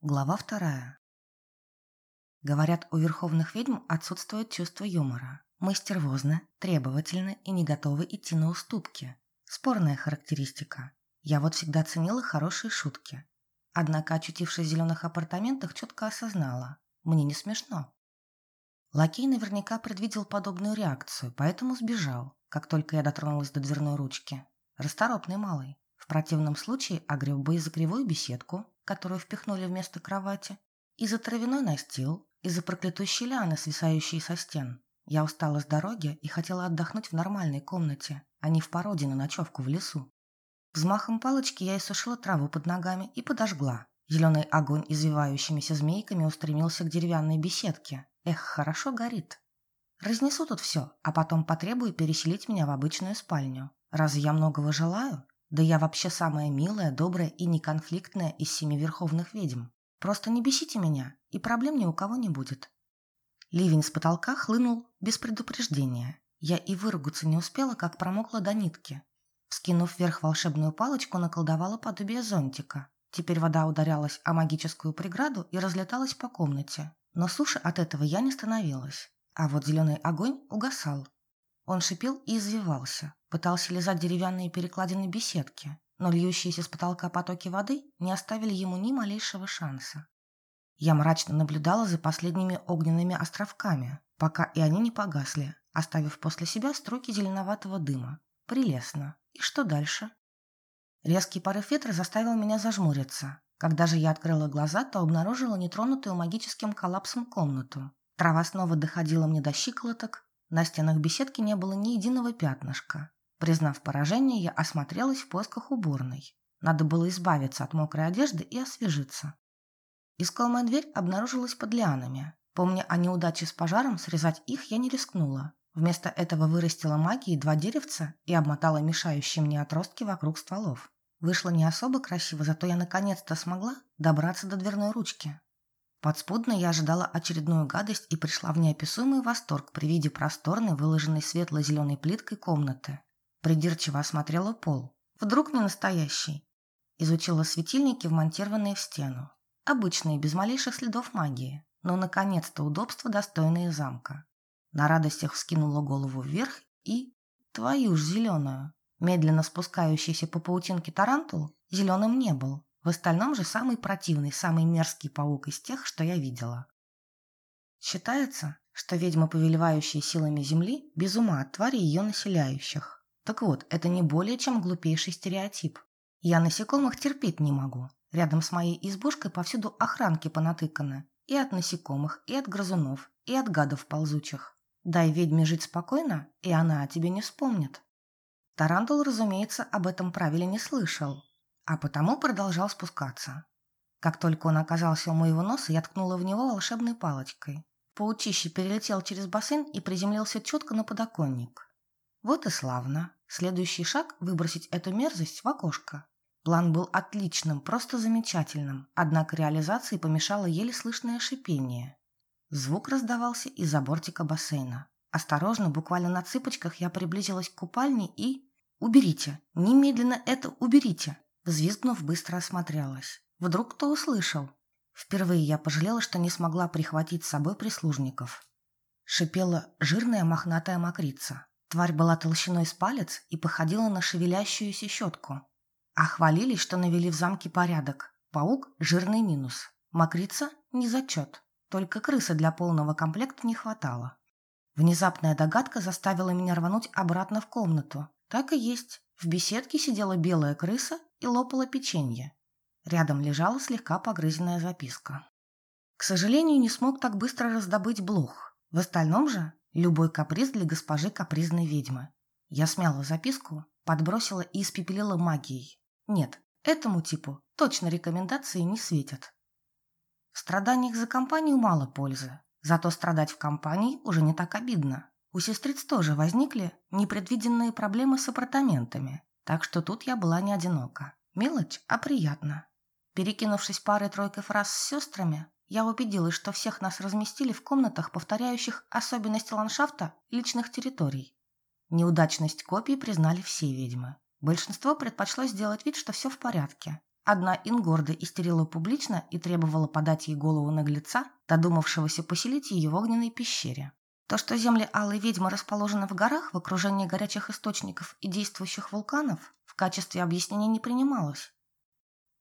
Глава вторая. Говорят, у верховных ведьм отсутствует чувство юмора. Мы стервозны, требовательны и не готовы идти на уступки. Спорная характеристика. Я вот всегда ценила хорошие шутки. Однако, очутившись в зеленых апартаментах, четко осознала. Мне не смешно. Лакей наверняка предвидел подобную реакцию, поэтому сбежал, как только я дотронулась до дверной ручки. Расторопный малый. Противном случае огреб бы и за кривую беседку, которую впихнули вместо кровати, и за травяной настил, и за проклятущие лианы, свисающие со стен. Я устала с дороги и хотела отдохнуть в нормальной комнате, а не в породе на ночевку в лесу. Взмахом палочки я иссушила траву под ногами и подожгла. Зеленый огонь извивающимися змейками устремился к деревянной беседке. Эх, хорошо горит. Разнесу тут все, а потом потребую переселить меня в обычную спальню. Разве я многого желаю? Да я вообще самая милая, добрая и неконфликтная из семи верховных ведьм. Просто не бесите меня, и проблем ни у кого не будет. Ливень с потолка хлынул без предупреждения. Я и выругаться не успела, как промокла до нитки. Вскинув вверх волшебную палочку, наколдовала подобие зонтика. Теперь вода ударялась о магическую преграду и разлеталась по комнате. Но суши от этого я не становилась. А вот зеленый огонь угасал, он шипел и извивался, пытался лизать деревянные перекладины беседки, но льющиеся с потолка потоки воды не оставили ему ни малейшего шанса. Я мрачно наблюдала за последними огненными островками, пока и они не погасли, оставив после себя струйки зеленоватого дыма. Прелестно. И что дальше? Резкий порыв ветра заставил меня зажмуриться. Когда же я открыла глаза, то обнаружила нетронутую магическим коллапсом комнату. Трава снова доходила мне до щиколоток, на стенах беседки не было ни единого пятнышка. Признав поражение, я осмотрелась в поисках уборной. Надо было избавиться от мокрой одежды и освежиться. Искомая дверь обнаружилась под лианами. Помня о неудаче с пожаром, срезать их я не рискнула. Вместо этого вырастила магией два деревца и обмотала мешающие мне отростки вокруг стволов. Вышло не особо красиво, зато я наконец-то смогла добраться до дверной ручки. Подспудно я ожидала очередную гадость и пришла в неописуемый восторг при виде просторной, выложенной светло-зеленой плиткой комнаты. Придирчиво осмотрела пол. Вдруг не настоящий. Изучила светильники, вмонтированные в стену. Обычные, без малейших следов магии. Но, наконец-то, удобства, достойные замка. На радостях вскинула голову вверх и... Твою ж зеленую! Медленно спускающийся по паутинке тарантул зеленым не был, в остальном же самый противный, самый мерзкий паук из тех, что я видела. Считается, что ведьмы, повелевающие силами Земли, без ума от тварей ее населяющих. Так вот, это не более чем глупейший стереотип. Я насекомых терпеть не могу. Рядом с моей избушкой повсюду охранки понатыканы. И от насекомых, и от грызунов, и от гадов ползучих. Дай ведьме жить спокойно, и она о тебе не вспомнит. Тарантул, разумеется, об этом правиле не слышал, а потому продолжал спускаться. Как только он оказался у моего носа, я ткнула в него волшебной палочкой. Паучище перелетел через бассейн и приземлился четко на подоконник. Вот и славно. Следующий шаг – выбросить эту мерзость в окошко. План был отличным, просто замечательным, однако реализации помешало еле слышное шипение. Звук раздавался из-за бортика бассейна. Осторожно, буквально на цыпочках, я приблизилась к купальне и... «Уберите! Немедленно это уберите!» Взвизгнув, быстро осмотрелась. Вдруг кто услышал? Впервые я пожалела, что не смогла прихватить с собой прислужников. Шипела жирная мохнатая мокрица. Тварь была толщиной с палец и походила на шевелящуюся щетку. А хвалились, что навели в замке порядок. Паук – жирный минус. Мокрица – не зачет. Только крысы для полного комплекта не хватало. Внезапная догадка заставила меня рвануть обратно в комнату. Так и есть. В беседке сидела белая крыса и лопала печенье. Рядом лежала слегка погрызенная записка. К сожалению, не смог так быстро раздобыть блох. В остальном же любой каприз для госпожи капризной ведьмы. Я смяла записку, подбросила и испепелила магией. Нет, этому типу точно рекомендации не светят. В страданиях за компанию мало пользы, зато страдать в компании уже не так обидно. У сестриц тоже возникли непредвиденные проблемы с апартаментами, так что тут я была не одинока. Мелочь, а приятно. Перекинувшись парой-тройкой фраз с сестрами, я убедилась, что всех нас разместили в комнатах, повторяющих особенности ландшафта личных территорий. Неудачность копий признали все ведьмы. Большинство предпочло сделать вид, что все в порядке. Одна Ингорда истерила публично и требовала подать ей голову наглеца, додумавшегося поселить ее в огненной пещере. То, что земли Алой Ведьмы расположены в горах в окружении горячих источников и действующих вулканов, качестве объяснения не принималось.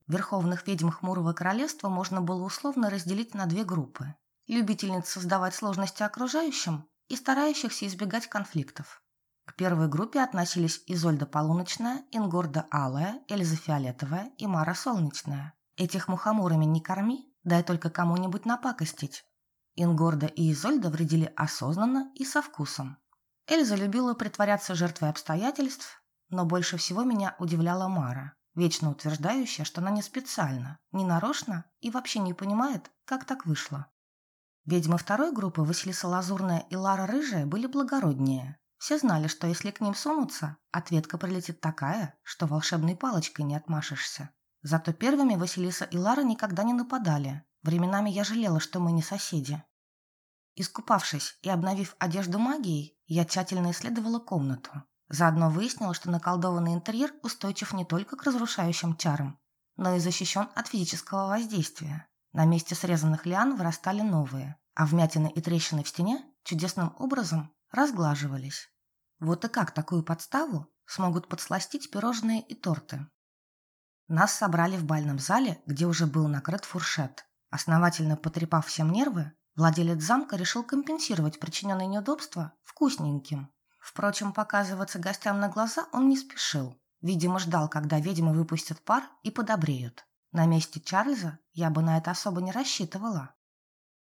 Верховных ведьм Хмурого Королевства можно было условно разделить на две группы. Любительниц создавать сложности окружающим и старающихся избегать конфликтов. К первой группе относились Изольда Полуночная, Ингорда Алая, Эльза Фиолетовая и Мара Солнечная. Этих мухоморами не корми, дай только кому-нибудь напакостить. Ингорда и Изольда вредили осознанно и со вкусом. Эльза любила притворяться жертвой обстоятельств, но больше всего меня удивляла Мара, вечно утверждающая, что она не специально, не нарочно и вообще не понимает, как так вышло. Ведьмы второй группы Василиса Лазурная и Лара Рыжая были благороднее, все знали, что если к ним сунуться, ответка прилетит такая, что волшебной палочкой не отмашешься. Зато первыми Василиса и Лара никогда не нападали. Временами я жалела, что мы не соседи. Искупавшись и обновив одежду магией, я тщательно исследовала комнату. Заодно выяснила, что наколдованный интерьер устойчив не только к разрушающим чарам, но и защищен от физического воздействия. На месте срезанных лиан вырастали новые, а вмятины и трещины в стене чудесным образом разглаживались. Вот и как такую подставу смогут подсластить пирожные и торты? Нас собрали в бальном зале, где уже был накрыт фуршет. Основательно потрепав всем нервы, владелец замка решил компенсировать причиненные неудобства вкусненьким. Впрочем, показываться гостям на глаза он не спешил. Видимо, ждал, когда ведьмы выпустят пар и подобреют. На месте Чарльза я бы на это особо не рассчитывала.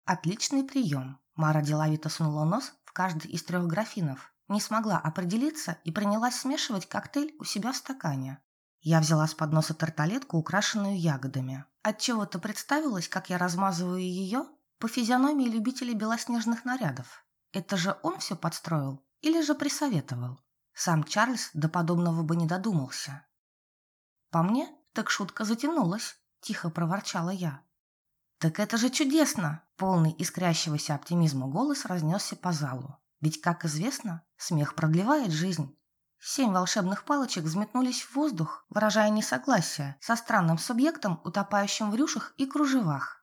Отличный прием. Мара деловито сунула нос в каждый из трех графинов, не смогла определиться и принялась смешивать коктейль у себя в стакане. Я взяла с подноса тарталетку, украшенную ягодами. Отчего-то представилось, как я размазываю ее по физиономии любителей белоснежных нарядов. Это же он все подстроил или же присоветовал? Сам Чарльз до подобного бы не додумался. По мне, так шутка затянулась, тихо проворчала я. «Так это же чудесно!» Полный искрящегося оптимизма голос разнесся по залу. Ведь, как известно, смех продлевает жизнь. Семь волшебных палочек взметнулись в воздух, выражая несогласие со странным субъектом, утопающим в рюшах и кружевах.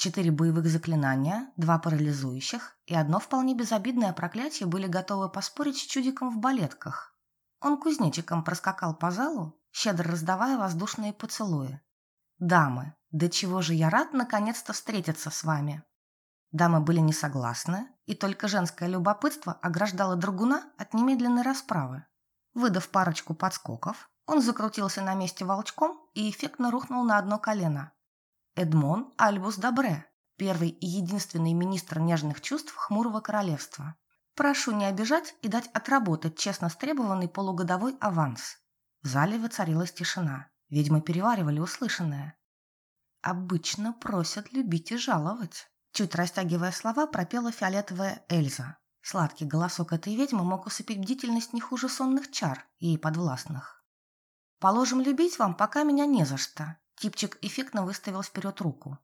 Четыре боевых заклинания, два парализующих и одно вполне безобидное проклятие были готовы поспорить с чудиком в балетках. Он кузнечиком проскакал по залу, щедро раздавая воздушные поцелуи. «Дамы, да чего же я рад наконец-то встретиться с вами!» Дамы были не согласны, и только женское любопытство ограждало Драгуна от немедленной расправы. Выдав парочку подскоков, он закрутился на месте волчком и эффектно рухнул на одно колено. Эдмон Альбус Добре, первый и единственный министр нежных чувств Хмурого Королевства. Прошу не обижать и дать отработать честно стребованный полугодовой аванс. В зале воцарилась тишина. Ведьмы переваривали услышанное. «Обычно просят любить и жаловать», – чуть растягивая слова, пропела фиолетовая Эльза. Сладкий голосок этой ведьмы мог усыпить бдительность не хуже сонных чар, ей подвластных. «Положим, любить вам, пока меня не за что», – типчик эффектно выставил вперед руку.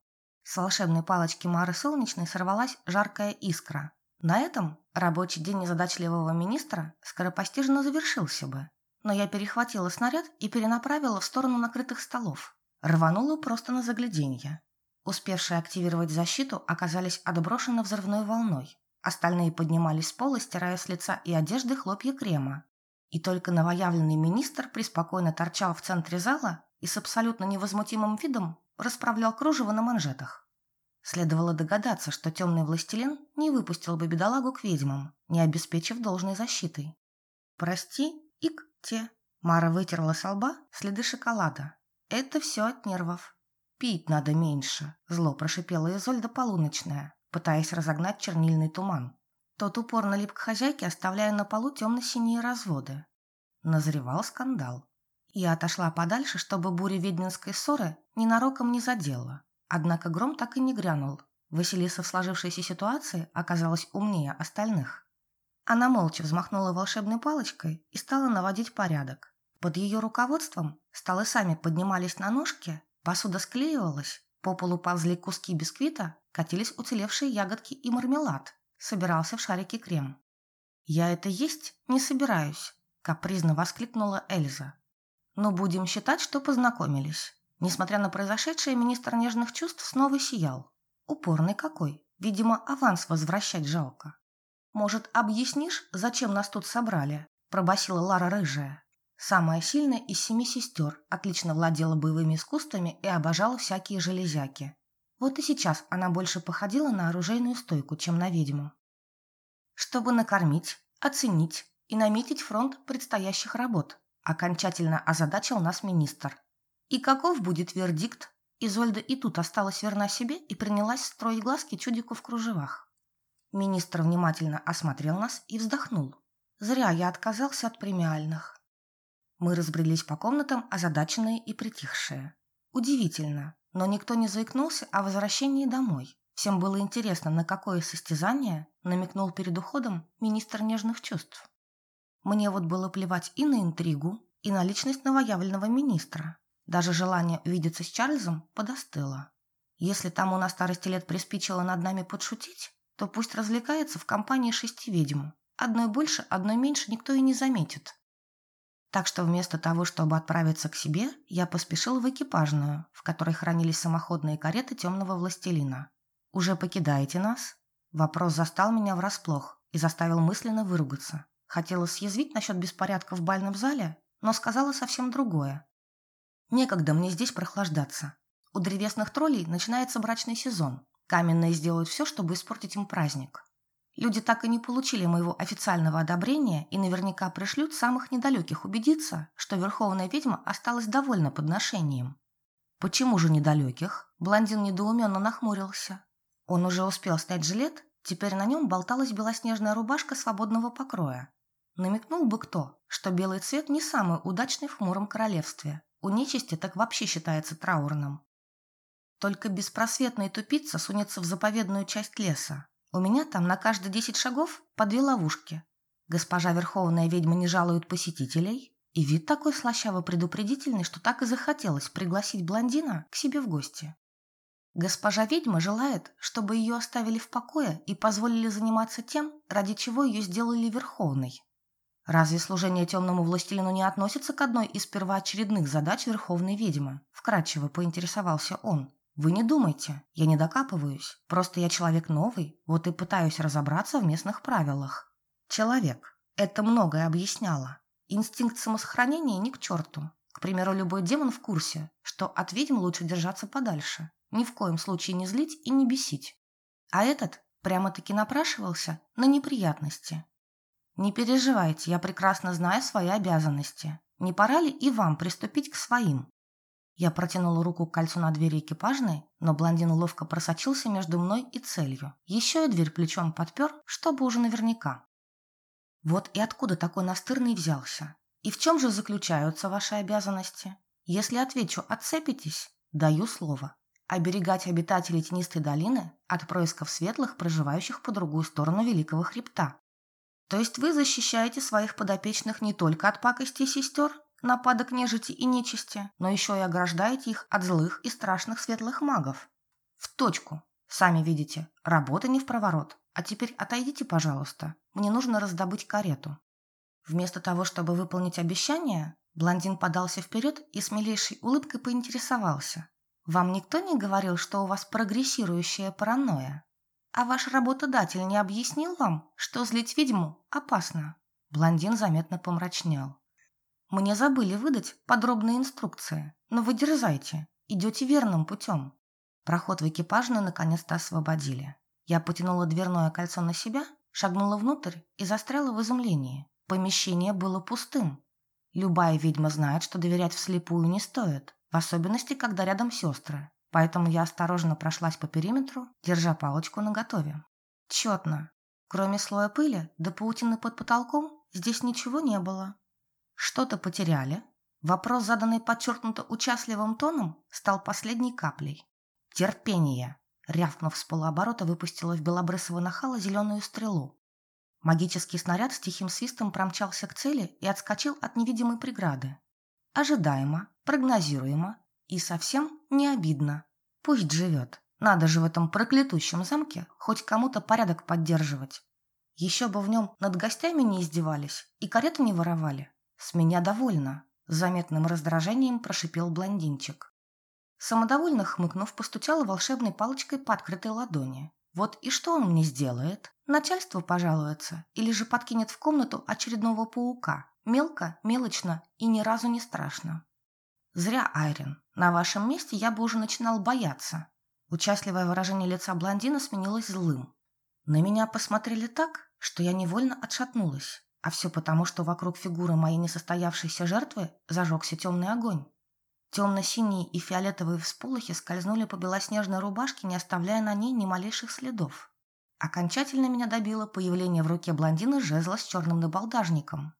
С волшебной палочки Мары Солнечной сорвалась жаркая искра. На этом рабочий день незадачливого министра скоропостижно завершился бы но я перехватила снаряд и перенаправила в сторону накрытых столов. Рванула просто на загляденье. Успевшие активировать защиту оказались отброшены взрывной волной. Остальные поднимались с пола, стирая с лица и одежды хлопья крема. И только новоявленный министр преспокойно торчал в центре зала и с абсолютно невозмутимым видом расправлял кружево на манжетах. Следовало догадаться, что темный властелин не выпустил бы бедолагу к ведьмам, не обеспечив должной защитой. «Прости, Ик, те. Мара вытерла с лба следы шоколада. Это все от нервов. Пить надо меньше, зло прошипела Изольда полуночная, пытаясь разогнать чернильный туман. Тот упорно лип к хозяйке, оставляя на полу темно-синие разводы. Назревал скандал. Я отошла подальше, чтобы буря ведьминской ссоры ненароком не задела. Однако гром так и не грянул. Василиса в сложившейся ситуации оказалась умнее остальных. Она молча взмахнула волшебной палочкой и стала наводить порядок. Под ее руководством столы сами поднимались на ножки, посуда склеивалась, по полу ползли куски бисквита, катились уцелевшие ягодки и мармелад. Собирался в шарике крем. «Я это есть не собираюсь», – капризно воскликнула Эльза. «Но будем считать, что познакомились. Несмотря на произошедшее, министр нежных чувств снова сиял. Упорный какой. Видимо, аванс возвращать жалко. «Может, объяснишь, зачем нас тут собрали?» – пробасила Лара Рыжая. Самая сильная из семи сестер, отлично владела боевыми искусствами и обожала всякие железяки. Вот и сейчас она больше походила на оружейную стойку, чем на ведьму. Чтобы накормить, оценить и наметить фронт предстоящих работ, окончательно озадачил нас министр. И каков будет вердикт? Изольда и тут осталась верна себе и принялась строить глазки чудику в кружевах. Министр внимательно осмотрел нас и вздохнул. Зря я отказался от премиальных. Мы разбрелись по комнатам, озадаченные и притихшие. Удивительно, но никто не заикнулся о возвращении домой. Всем было интересно, на какое состязание намекнул перед уходом министр нежных чувств. Мне вот было плевать и на интригу, и на личность новоявленного министра. Даже желание увидеться с Чарльзом подостыло. Если тому на старости лет приспичило над нами подшутить, то пусть развлекается в компании шести ведьм. Одной больше, одной меньше никто и не заметит. Так что вместо того, чтобы отправиться к себе, я поспешил в экипажную, в которой хранились самоходные кареты темного властелина. «Уже покидаете нас?» Вопрос застал меня врасплох и заставил мысленно выругаться. Хотела съязвить насчет беспорядка в бальном зале, но сказала совсем другое. «Некогда мне здесь прохлаждаться. У древесных троллей начинается брачный сезон. Каменные сделают все, чтобы испортить им праздник. Люди так и не получили моего официального одобрения и наверняка пришлют самых недалеких убедиться, что Верховная Ведьма осталась довольна подношением. Почему же недалеких? Блондин недоуменно нахмурился. Он уже успел снять жилет, теперь на нем болталась белоснежная рубашка свободного покроя. Намекнул бы кто, что белый цвет не самый удачный в хмуром королевстве. У нечисти так вообще считается траурным. Только беспросветный тупица сунется в заповедную часть леса, у меня там на каждые десять шагов по две ловушки. Госпожа Верховная Ведьма не жалует посетителей, и вид такой слащаво-предупредительный, что так и захотелось пригласить блондина к себе в гости. Госпожа Ведьма желает, чтобы ее оставили в покое и позволили заниматься тем, ради чего ее сделали Верховной. Разве служение темному властелину не относится к одной из первоочередных задач Верховной Ведьмы? Вкратчиво поинтересовался он. Вы не думайте, я не докапываюсь. Просто я человек новый, вот и пытаюсь разобраться в местных правилах. Человек. Это многое объясняло. Инстинкт самосохранения ни к черту. К примеру, любой демон в курсе, что от ведьм лучше держаться подальше. Ни в коем случае не злить и не бесить. А этот прямо-таки напрашивался на неприятности. Не переживайте, я прекрасно знаю свои обязанности. Не пора ли и вам приступить к своим? Я протянула руку к кольцу на двери экипажной, но блондин ловко просочился между мной и целью. Еще и дверь плечом подпер, чтобы уже наверняка. Вот и откуда такой настырный взялся? И в чем же заключаются ваши обязанности? Если отвечу «отцепитесь», даю слово. Оберегать обитателей тенистой долины от происков светлых, проживающих по другую сторону Великого Хребта. То есть вы защищаете своих подопечных не только от пакостей сестер, нападок нежити и нечисти, но еще и ограждаете их от злых и страшных светлых магов. В точку. Сами видите, работа не в проворот. А теперь отойдите, пожалуйста. Мне нужно раздобыть карету. Вместо того, чтобы выполнить обещание, блондин подался вперед и с милейшей улыбкой поинтересовался. «Вам никто не говорил, что у вас прогрессирующая паранойя? А ваш работодатель не объяснил вам, что злить ведьму опасно?» Блондин заметно помрачнел. Мне забыли выдать подробные инструкции, но вы дерзайте, идете верным путем. Проход в экипажную наконец-то освободили. Я потянула дверное кольцо на себя, шагнула внутрь и застряла в изумлении. Помещение было пустым. Любая ведьма знает, что доверять вслепую не стоит, в особенности, когда рядом сестры. Поэтому я осторожно прошлась по периметру, держа палочку наготове. Четно. Кроме слоя пыли до паутины под потолком, здесь ничего не было. Что-то потеряли? Вопрос, заданный подчеркнуто участливым тоном, стал последней каплей. Терпение. Рявкнув с полуоборота, выпустила в белобрысого нахала зеленую стрелу. Магический снаряд с тихим свистом промчался к цели и отскочил от невидимой преграды. Ожидаемо, прогнозируемо и совсем не обидно. Пусть живет. Надо же в этом проклятущем замке хоть кому-то порядок поддерживать. Еще бы в нем над гостями не издевались и карету не воровали. «С меня довольно», – с заметным раздражением прошипел блондинчик. Самодовольно хмыкнув, постучала волшебной палочкой по открытой ладони. Вот и что он мне сделает? Начальство пожалуется или же подкинет в комнату очередного паука. Мелко, мелочно и ни разу не страшно. Зря, Айрин. На вашем месте я бы уже начинал бояться. Участливое выражение лица блондина сменилось злым. На меня посмотрели так, что я невольно отшатнулась. А все потому, что вокруг фигуры моей несостоявшейся жертвы зажегся темный огонь. Темно-синие и фиолетовые всполохи скользнули по белоснежной рубашке, не оставляя на ней ни малейших следов. Окончательно меня добило появление в руке блондина жезла с черным набалдажником.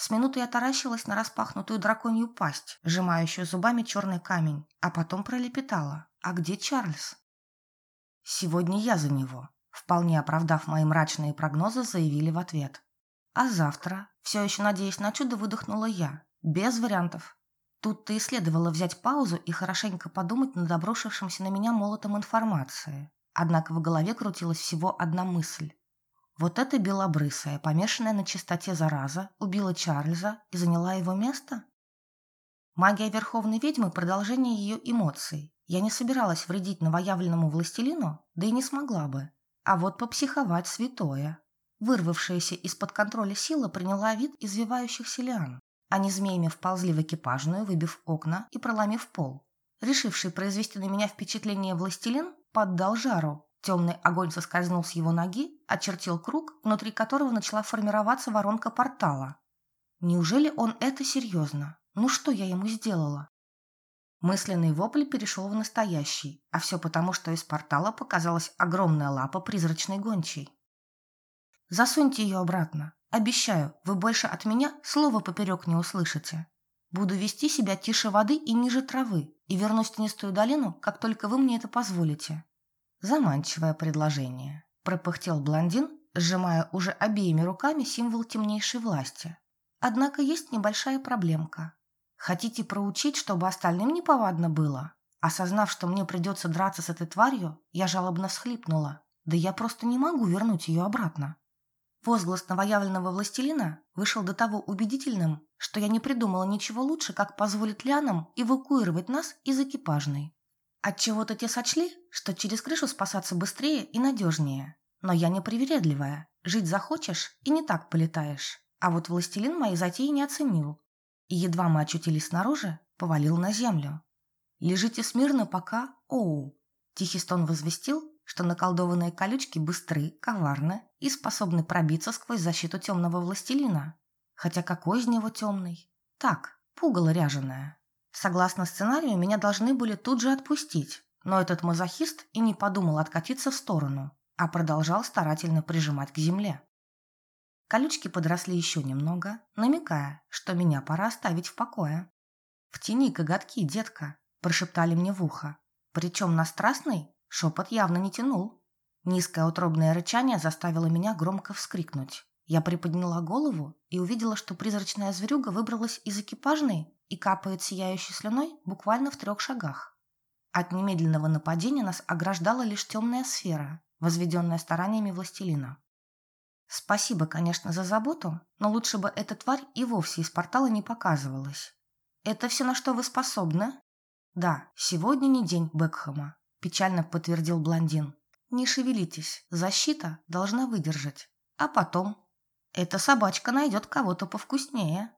С минуты я таращилась на распахнутую драконью пасть, сжимающую зубами черный камень, а потом пролепетала. «А где Чарльз?» «Сегодня я за него», вполне оправдав мои мрачные прогнозы, заявили в ответ. «А завтра?» Все еще надеясь на чудо, выдохнула я. Без вариантов. Тут-то и следовало взять паузу и хорошенько подумать над обрушившимся на меня молотом информации. Однако в голове крутилась всего одна мысль. Вот эта белобрысая, помешанная на чистоте зараза, убила Чарльза и заняла его место? Магия Верховной Ведьмы – продолжение ее эмоций. Я не собиралась вредить новоявленному властелину, да и не смогла бы. А вот попсиховать святое. Вырвавшаяся из-под контроля сила приняла вид извивающихся лиан. Они змеями вползли в экипажную, выбив окна и проломив пол. Решивший произвести на меня впечатление властелин поддал жару. Темный огонь соскользнул с его ноги, очертил круг, внутри которого начала формироваться воронка портала. Неужели он это серьезно? Ну что я ему сделала? Мысленный вопль перешел в настоящий, а все потому, что из портала показалась огромная лапа призрачной гончей. «Засуньте ее обратно», Обещаю, вы больше от меня слова поперек не услышите. Буду вести себя тише воды и ниже травы и вернусь в тенистую долину, как только вы мне это позволите. Заманчивое предложение. Пропыхтел блондин, сжимая уже обеими руками символ темнейшей власти. Однако есть небольшая проблемка. Хотите проучить, чтобы остальным неповадно было? Осознав, что мне придется драться с этой тварью, я жалобно всхлипнула. Да я просто не могу вернуть ее обратно. Возглас новоявленного властелина вышел до того убедительным, что я не придумала ничего лучше, как позволить лианам эвакуировать нас из экипажной. Отчего-то те сочли, что через крышу спасаться быстрее и надежнее. Но я не привередливая. Жить захочешь и не так полетаешь. А вот властелин моей затеи не оценил. И едва мы очутились снаружи, повалил на землю. «Лежите смирно, пока... Оу!» Тихий стон возвестил, что наколдованные колючки быстры, коварны и способны пробиться сквозь защиту темного властелина. Хотя какой из него темный? Так, пугало ряженое. Согласно сценарию, меня должны были тут же отпустить, но этот мазохист и не подумал откатиться в сторону, а продолжал старательно прижимать к земле. Колючки подросли еще немного, намекая, что меня пора оставить в покое. «Втяни коготки, детка», – прошептали мне в ухо. Причем на страстный Шепот явно не тянул. Низкое утробное рычание заставило меня громко вскрикнуть. Я приподняла голову и увидела, что призрачная зверюга выбралась из экипажной и капает сияющей слюной буквально в трех шагах. От немедленного нападения нас ограждала лишь темная сфера, возведенная стараниями властелина. Спасибо, конечно, за заботу, но лучше бы эта тварь и вовсе из портала не показывалась. Это все, на что вы способны? Да, сегодня не день Бекхэма печально подтвердил блондин. Не шевелитесь, защита должна выдержать. А потом? Эта собачка найдет кого-то повкуснее.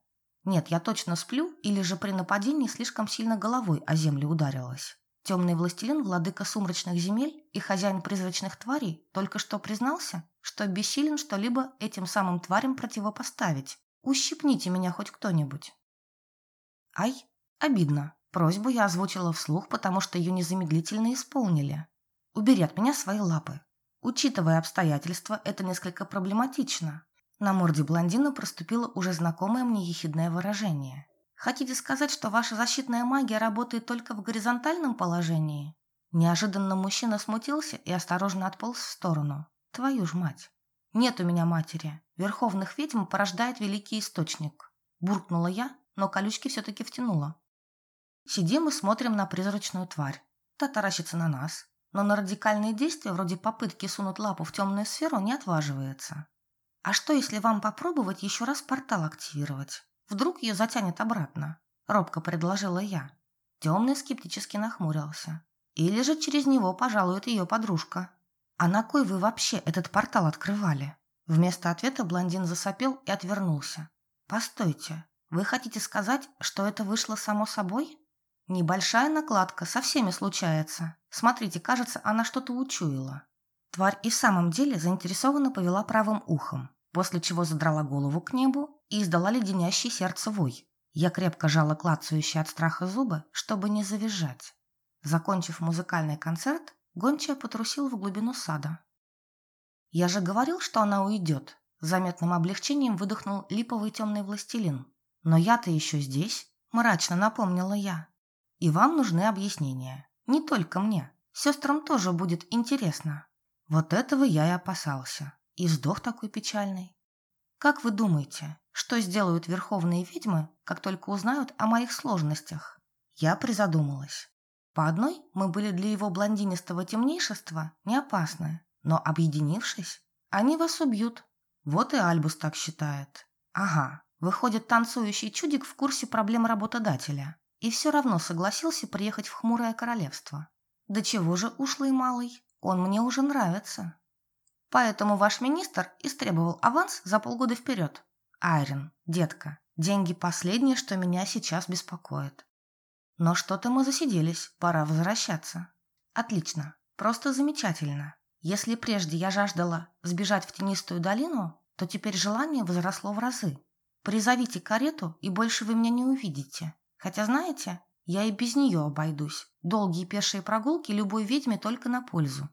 Нет, я точно сплю, или же при нападении слишком сильно головой о землю ударилась. Темный властелин, владыка сумрачных земель и хозяин призрачных тварей только что признался, что бессилен что-либо этим самым тварям противопоставить. Ущипните меня хоть кто-нибудь. Ай, обидно. Просьбу я озвучила вслух, потому что ее незамедлительно исполнили. Убери от меня свои лапы. Учитывая обстоятельства, это несколько проблематично. На морде блондина проступило уже знакомое мне ехидное выражение. Хотите сказать, что ваша защитная магия работает только в горизонтальном положении? Неожиданно мужчина смутился и осторожно отполз в сторону. Твою ж мать. Нет у меня матери. Верховных ведьм порождает великий источник. Буркнула я, но колючки все-таки втянула. Сидим и смотрим на призрачную тварь. Та таращится на нас, но на радикальные действия, вроде попытки сунуть лапу в темную сферу, не отваживается. А что, если вам попробовать еще раз портал активировать? Вдруг ее затянет обратно? Робко предложила я. Темный скептически нахмурился. Или же через него пожалует ее подружка. А на кой вы вообще этот портал открывали? Вместо ответа блондин засопел и отвернулся. Постойте, вы хотите сказать, что это вышло само собой? Небольшая накладка, со всеми случается. Смотрите, кажется, она что-то учуяла. Тварь и в самом деле заинтересованно повела правым ухом, после чего задрала голову к небу и издала леденящий сердце вой. Я крепко жала клацающие от страха зубы, чтобы не завизжать. Закончив музыкальный концерт, гончая потрусила в глубину сада. «Я же говорил, что она уйдет», – заметным облегчением выдохнул липовый темный властелин. «Но я-то еще здесь», – мрачно напомнила я. «И вам нужны объяснения. Не только мне. Сестрам тоже будет интересно». Вот этого я и опасался. И сдох такой печальный. Как вы думаете, что сделают верховные ведьмы, как только узнают о моих сложностях? Я призадумалась. По одной мы были для его блондинистого темнейшества не опасны, но объединившись, они вас убьют. Вот и Альбус так считает. Ага, выходит, танцующий чудик в курсе проблем работодателя и все равно согласился приехать в хмурое королевство. Да чего же ушлый малый? Он мне уже нравится. Поэтому ваш министр истребовал аванс за полгода вперед. Айрин, детка, деньги последнее, что меня сейчас беспокоит. Но что-то мы засиделись, пора возвращаться. Отлично, просто замечательно. Если прежде я жаждала сбежать в тенистую долину, то теперь желание возросло в разы. Призовите карету, и больше вы меня не увидите. Хотя, знаете, я и без нее обойдусь. Долгие пешие прогулки любой ведьме только на пользу.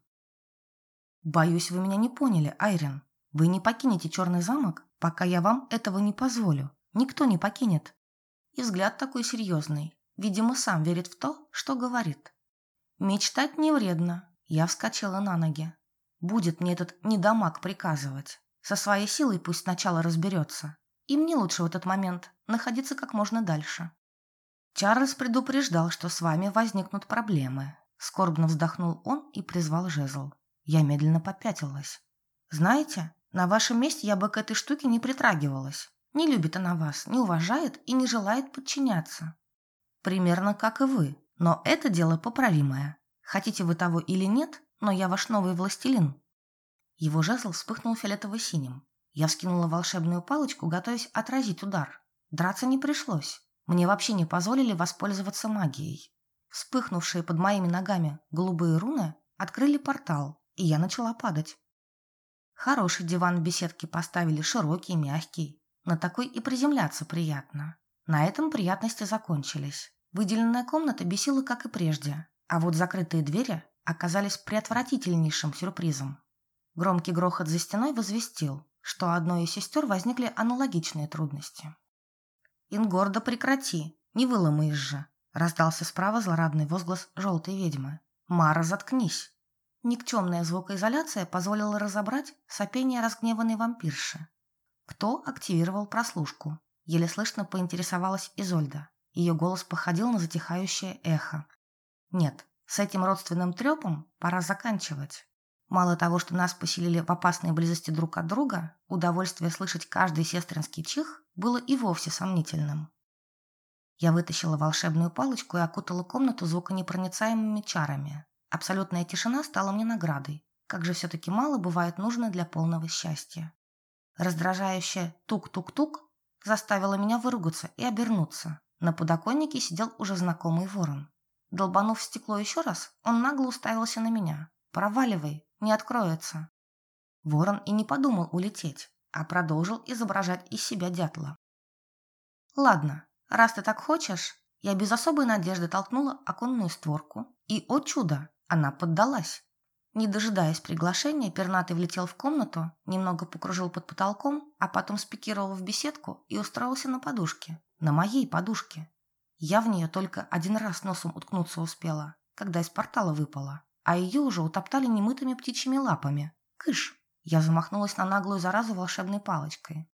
Боюсь, вы меня не поняли, Айрин. Вы не покинете Черный замок, пока я вам этого не позволю. Никто не покинет. И взгляд такой серьезный. Видимо, сам верит в то, что говорит. Мечтать не вредно. Я вскочила на ноги. Будет мне этот недомаг приказывать. Со своей силой пусть сначала разберется. И мне лучше в этот момент находиться как можно дальше. Чарльз предупреждал, что с вами возникнут проблемы. Скорбно вздохнул он и призвал жезл. Я медленно попятилась. Знаете, на вашем месте я бы к этой штуке не притрагивалась. Не любит она вас, не уважает и не желает подчиняться. Примерно как и вы. Но это дело поправимое. Хотите вы того или нет, но я ваш новый властелин. Его жезл вспыхнул фиолетово-синим. Я вскинула волшебную палочку, готовясь отразить удар. Драться не пришлось. Мне вообще не позволили воспользоваться магией. Вспыхнувшие под моими ногами голубые руны открыли портал, и я начала падать. Хороший диван в беседке поставили, широкий, мягкий. На такой и приземляться приятно. На этом приятности закончились. Выделенная комната бесила, как и прежде, а вот закрытые двери оказались преотвратительнейшим сюрпризом. Громкий грохот за стеной возвестил, что у одной из сестер возникли аналогичные трудности. «Ингорда, прекрати! Не выломаешь же!» Раздался справа злорадный возглас желтой ведьмы. «Мара, заткнись!» Никчемная звукоизоляция позволила разобрать сопение разгневанной вампирши. Кто активировал прослушку? Еле слышно поинтересовалась Изольда. Ее голос походил на затихающее эхо. Нет, с этим родственным трепом пора заканчивать. Мало того, что нас поселили в опасной близости друг от друга, удовольствие слышать каждый сестринский чих было и вовсе сомнительным. Я вытащила волшебную палочку и окутала комнату звуконепроницаемыми чарами. Абсолютная тишина стала мне наградой. Как же все-таки мало бывает нужно для полного счастья. Раздражающее «тук-тук-тук» заставило меня выругаться и обернуться. На подоконнике сидел уже знакомый ворон. Долбанув стекло еще раз, он нагло уставился на меня. «Проваливай, не откроется». Ворон и не подумал улететь а продолжил изображать из себя дятла. «Ладно, раз ты так хочешь...» Я без особой надежды толкнула оконную створку, и, о чудо, она поддалась. Не дожидаясь приглашения, пернатый влетел в комнату, немного покружил под потолком, а потом спикировал в беседку и устроился на подушке. На моей подушке. Я в нее только один раз носом уткнуться успела, когда из портала выпала, а ее уже утоптали немытыми птичьими лапами. Кыш! Я замахнулась на наглую заразу волшебной палочкой.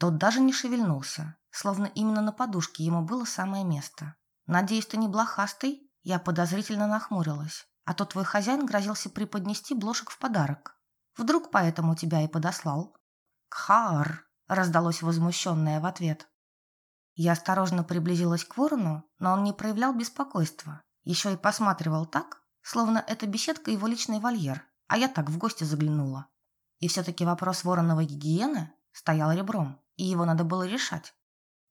Тот даже не шевельнулся, словно именно на подушке ему было самое место. «Надеюсь, ты не блохастый?» Я подозрительно нахмурилась. «А то твой хозяин грозился преподнести блошек в подарок. Вдруг поэтому тебя и подослал?» «Кхар!» – раздалось возмущенное в ответ. Я осторожно приблизилась к ворону, но он не проявлял беспокойства. Еще и посматривал так, словно это беседка его личный вольер, а я так в гости заглянула. И все-таки вопрос вороновой гигиены стоял ребром, и его надо было решать.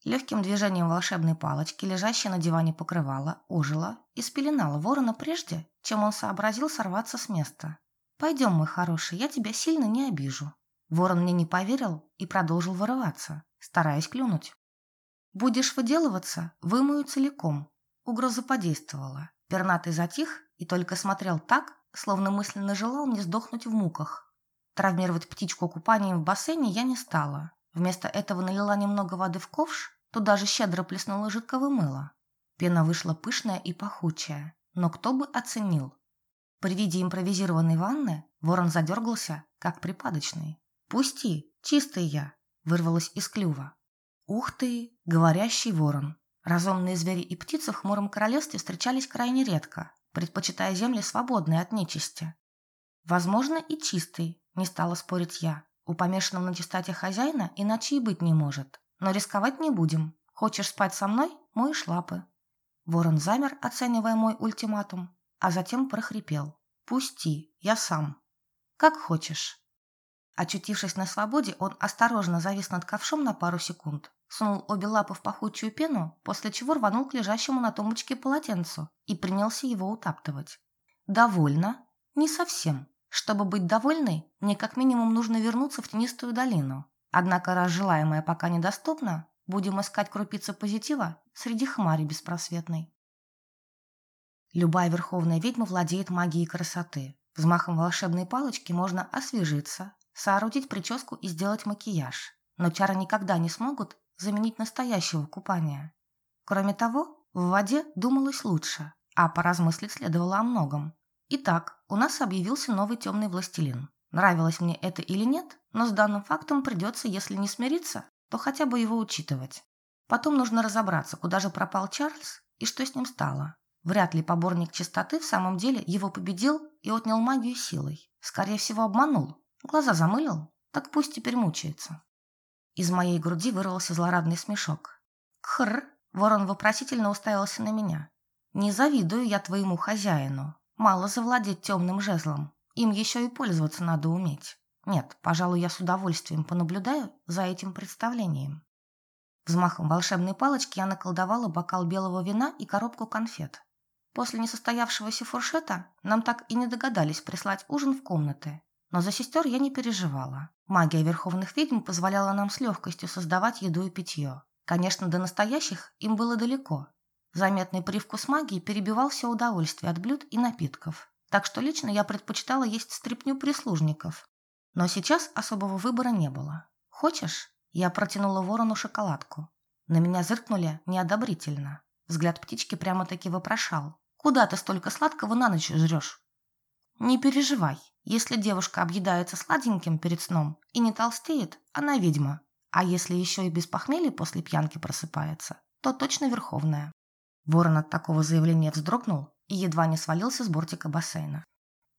Легким движением волшебной палочки, лежащей на диване покрывала, ожила и спеленала ворона прежде, чем он сообразил сорваться с места. «Пойдем, мой хороший, я тебя сильно не обижу». Ворон мне не поверил и продолжил вырываться, стараясь клюнуть. Будешь выделываться, вымою целиком. Угроза подействовала. Пернатый затих и только смотрел так, словно мысленно желал мне сдохнуть в муках. Травмировать птичку купанием в бассейне я не стала. Вместо этого налила немного воды в ковш, туда же щедро плеснула жидкого мыла. Пена вышла пышная и пахучая, но кто бы оценил. При виде импровизированной ванны ворон задергался, как припадочный. «Пусти, чистый я!» – вырвалась из клюва. Ух ты, говорящий ворон. Разумные звери и птицы в хмуром королевстве встречались крайне редко, предпочитая земли свободные от нечисти. Возможно, и чистый, не стала спорить я. У помешанного на чистоте хозяина иначе и быть не может. Но рисковать не будем. Хочешь спать со мной? Моешь лапы. Ворон замер, оценивая мой ультиматум, а затем прохрипел. «Пусти, я сам». «Как хочешь». Очутившись на свободе, он осторожно завис над ковшом на пару секунд, сунул обе лапы в пахучую пену, после чего рванул к лежащему на тумбочке полотенцу и принялся его утаптывать. «Довольно?» «Не совсем. Чтобы быть довольной, мне как минимум нужно вернуться в тенистую долину. Однако, раз желаемое пока недоступно, будем искать крупицы позитива среди хмари беспросветной». Любая верховная ведьма владеет магией красоты. Взмахом волшебной палочки можно освежиться, соорудить прическу и сделать макияж. Но чары никогда не смогут заменить настоящего купания. Кроме того, в воде думалось лучше, а поразмыслить следовало о многом. Итак, у нас объявился новый темный властелин. Нравилось мне это или нет, но с данным фактом придется, если не смириться, то хотя бы его учитывать. Потом нужно разобраться, куда же пропал Чарльз и что с ним стало. Вряд ли поборник чистоты в самом деле его победил и отнял магию силой. Скорее всего, обманул. Глаза замылил, так пусть теперь мучается. Из моей груди вырвался злорадный смешок. «Кхр!» – ворон вопросительно уставился на меня. «Не завидую я твоему хозяину. Мало завладеть темным жезлом. Им еще и пользоваться надо уметь. Нет, пожалуй, я с удовольствием понаблюдаю за этим представлением». Взмахом волшебной палочки я наколдовала бокал белого вина и коробку конфет. После несостоявшегося фуршета нам так и не догадались прислать ужин в комнаты, но за сестер я не переживала. Магия верховных ведьм позволяла нам с легкостью создавать еду и питье. Конечно, до настоящих им было далеко. Заметный привкус магии перебивал все удовольствие от блюд и напитков. Так что лично я предпочитала есть стряпню прислужников. Но сейчас особого выбора не было. «Хочешь?» Я протянула ворону шоколадку. На меня зыркнули неодобрительно. Взгляд птички прямо-таки вопрошал. «Куда ты столько сладкого на ночь жрешь?» «Не переживай. Если девушка объедается сладеньким перед сном и не толстеет, она ведьма. А если еще и без похмелья после пьянки просыпается, то точно верховная. Ворон от такого заявления вздрогнул и едва не свалился с бортика бассейна.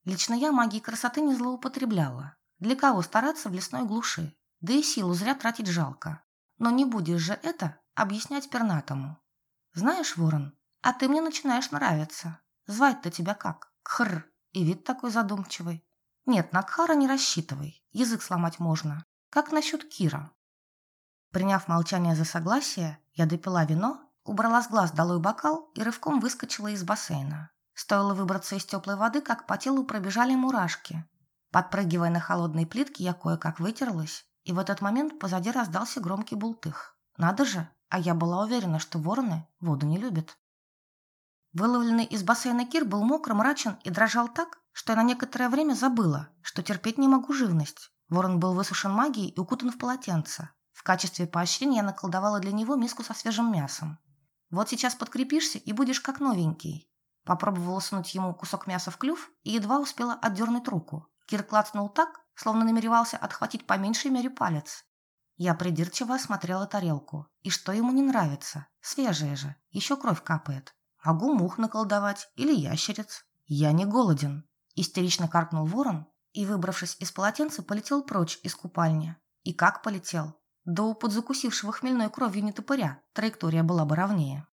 Лично я магией красоты не злоупотребляла. Для кого стараться в лесной глуши? Да и силу зря тратить жалко. Но не будешь же это объяснять пернатому. Знаешь, Ворон, а ты мне начинаешь нравиться. Звать-то тебя как? Кхр. И вид такой задумчивый. Нет, на Кхара не рассчитывай. Язык сломать можно. Как насчет Кира? Приняв молчание за согласие, я допила вино, убрала с глаз долой бокал и рывком выскочила из бассейна. Стоило выбраться из теплой воды, как по телу пробежали мурашки. Подпрыгивая на холодной плитке, я кое-как вытерлась, и в этот момент позади раздался громкий бултых. Надо же, а я была уверена, что вороны воду не любят. Выловленный из бассейна Кир был мокрым, мрачен и дрожал так, что я на некоторое время забыла, что терпеть не могу живность. Ворон был высушен магией и укутан в полотенце. В качестве поощрения я наколдовала для него миску со свежим мясом. Вот сейчас подкрепишься и будешь как новенький. Попробовала сунуть ему кусок мяса в клюв и едва успела отдернуть руку. Кир клацнул так, словно намеревался отхватить по меньшей мере палец. Я придирчиво осмотрела тарелку. И что ему не нравится? Свежее же, еще кровь капает. Могу мух наколдовать или ящериц. Я не голоден. Истерично каркнул ворон и, выбравшись из полотенца, полетел прочь из купальни. И как полетел? У подзакусившего хмельной кровью нетопыря траектория была бы ровнее.